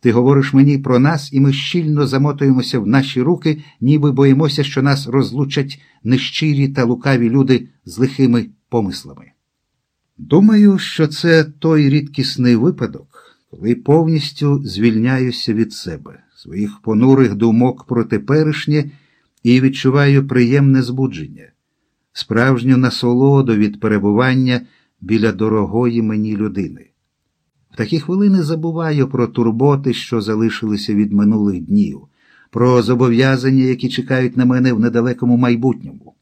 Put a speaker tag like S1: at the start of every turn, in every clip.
S1: Ти говориш мені про нас, і ми щільно замотуємося в наші руки, ніби боїмося, що нас розлучать нещирі та лукаві люди з лихими помислами. Думаю, що це той рідкісний випадок, коли повністю звільняюся від себе, своїх понурих думок про теперішнє і відчуваю приємне збудження, справжню насолоду від перебування біля дорогої мені людини. В такі хвилини забуваю про турботи, що залишилися від минулих днів, про зобов'язання, які чекають на мене в недалекому майбутньому.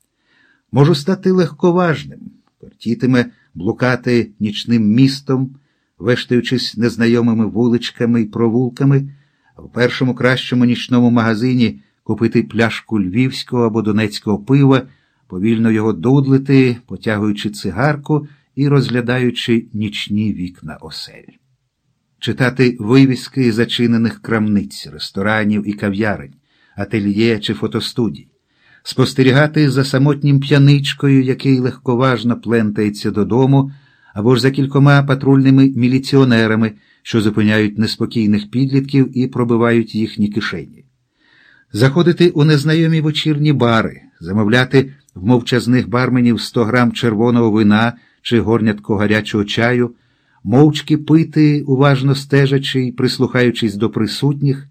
S1: Можу стати легковажним, кортітиме блукати нічним містом, вештаючись незнайомими вуличками і провулками, в першому кращому нічному магазині купити пляшку львівського або донецького пива, повільно його дудлити, потягуючи цигарку і розглядаючи нічні вікна осель. Читати вивіски зачинених крамниць, ресторанів і кав'ярень, ательє чи фотостудій, спостерігати за самотнім п'яничкою, який легковажно плентається додому, або ж за кількома патрульними міліціонерами, що зупиняють неспокійних підлітків і пробивають їхні кишені, заходити у незнайомі вечірні бари, замовляти в мовчазних барменів 100 грам червоного вина чи горнятко гарячого чаю, мовчки пити, уважно стежачи й прислухаючись до присутніх,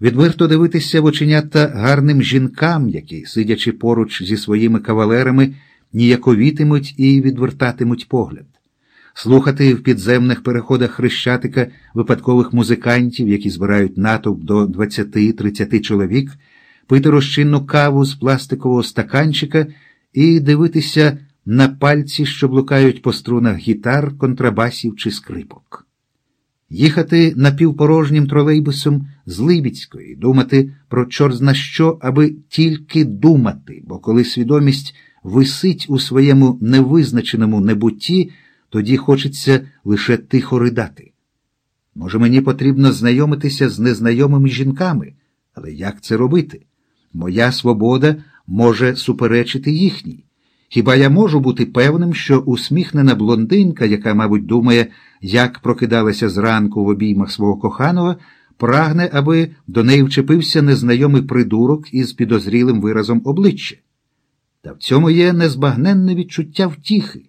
S1: відверто дивитися в оченята гарним жінкам, які, сидячи поруч зі своїми кавалерами, ніяковітимуть і відвертатимуть погляд, слухати в підземних переходах хрещатика випадкових музикантів, які збирають натовп до 20-30 чоловік, пити розчинну каву з пластикового стаканчика і дивитися на пальці, що блукають по струнах гітар, контрабасів чи скрипок. Їхати напівпорожнім тролейбусом з Либіцької, думати про чорт що, аби тільки думати, бо коли свідомість висить у своєму невизначеному небутті, тоді хочеться лише тихо ридати. Може, мені потрібно знайомитися з незнайомими жінками, але як це робити? Моя свобода може суперечити їхній. Хіба я можу бути певним, що усміхнена блондинка, яка, мабуть, думає, як прокидалася зранку в обіймах свого коханого, прагне, аби до неї вчепився незнайомий придурок із підозрілим виразом обличчя? Та в цьому є незбагненне відчуття втіхи,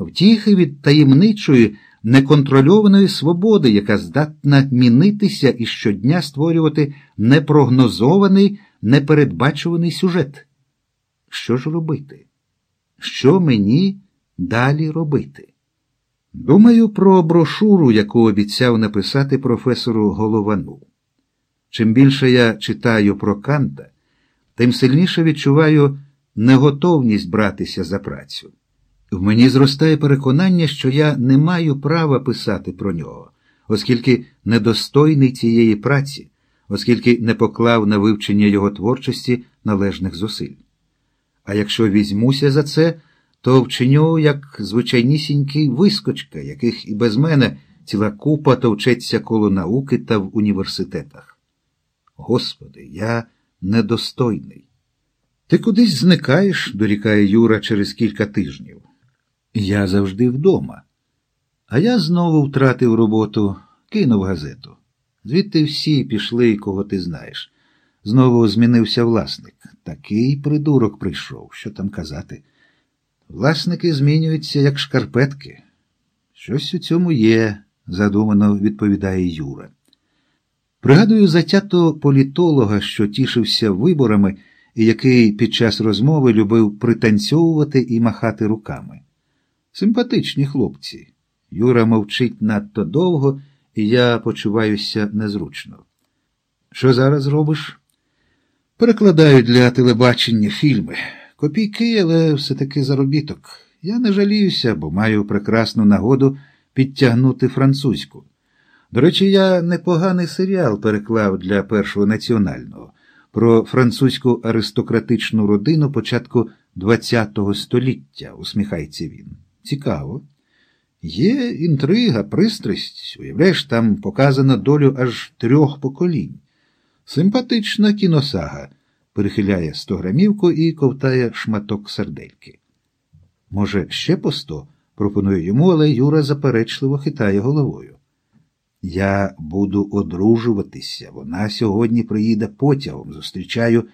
S1: втіхи від таємничої, неконтрольованої свободи, яка здатна мінитися і щодня створювати непрогнозований, непередбачуваний сюжет. Що ж робити? Що мені далі робити? Думаю про брошуру, яку обіцяв написати професору Головану. Чим більше я читаю про Канта, тим сильніше відчуваю неготовність братися за працю. В мені зростає переконання, що я не маю права писати про нього, оскільки недостойний цієї праці, оскільки не поклав на вивчення його творчості належних зусиль. А якщо візьмуся за це, то вчиню як звичайнісінький вискочка, яких і без мене ціла купа товчеться коло науки та в університетах. Господи, я недостойний. Ти кудись зникаєш, дорікає Юра через кілька тижнів. Я завжди вдома. А я знову втратив роботу, кинув газету. Звідти всі пішли, кого ти знаєш. Знову змінився власник. Такий придурок прийшов, що там казати. Власники змінюються, як шкарпетки. Щось у цьому є, задумано відповідає Юра. Пригадую затято політолога, що тішився виборами і який під час розмови любив пританцьовувати і махати руками. Симпатичні хлопці. Юра мовчить надто довго, і я почуваюся незручно. Що зараз робиш? Перекладаю для телебачення фільми. Копійки, але все-таки заробіток. Я не жаліюся, бо маю прекрасну нагоду підтягнути французьку. До речі, я непоганий серіал переклав для першого національного про французьку аристократичну родину початку ХХ століття, усміхається він. Цікаво. Є інтрига, пристрасть, уявляєш, там показано долю аж трьох поколінь. Симпатична кіносага, перехиляє стограмівку і ковтає шматок сердельки. Може, ще по сто? пропонує йому, але Юра заперечливо хитає головою. Я буду одружуватися. Вона сьогодні приїде потягом. Зустрічаю